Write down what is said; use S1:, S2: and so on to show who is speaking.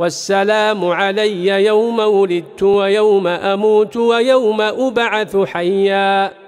S1: والسلام علي يوم ولدت ويوم أموت ويوم أبعث حياً.